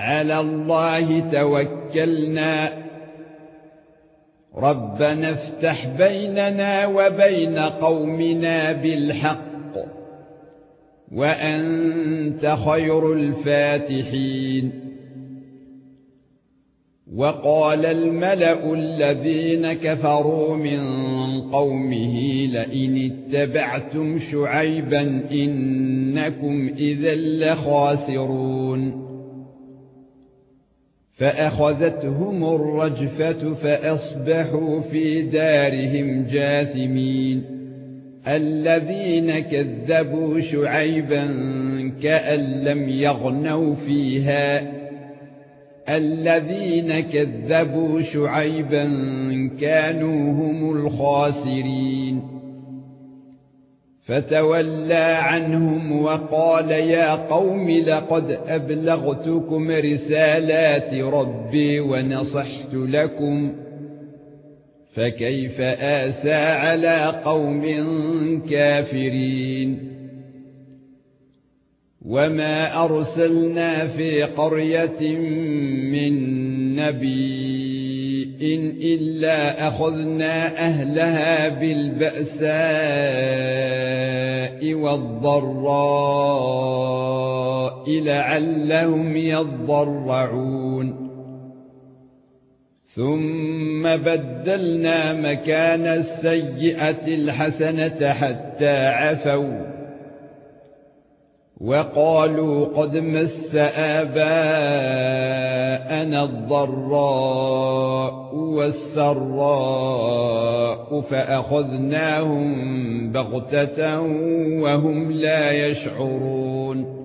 على الله توكلنا. ربنا افتح بيننا وبين قومنا بالحق وأنت خير الفاتحين. وقال الملأ الذين كفروا من قومه لئن اتبعتم شعيبا إنكم إذا لخاسرون. فأخذتهم الرجفة فأصبحوا في دارهم جاثمين. الذين كذبوا شعيبا كأن لم يغنوا فيها. الذين كذبوا شعيبا كانوا هم الخاسرين. فتولى عنهم وقال يا قوم لقد أبلغتكم رسالات ربي ونصحت لكم فكيف آسى على قوم كافرين وما أرسلنا في قرية من نبي إن إلا أخذنا أهلها بالبأساء والضراء لعلهم يضرعون. ثم بدلنا مكان السيئة الحسنة حتى عفوا. وقالوا قد مس آباءنا الضراء والسراء فأخذناهم بغتة وهم لا يشعرون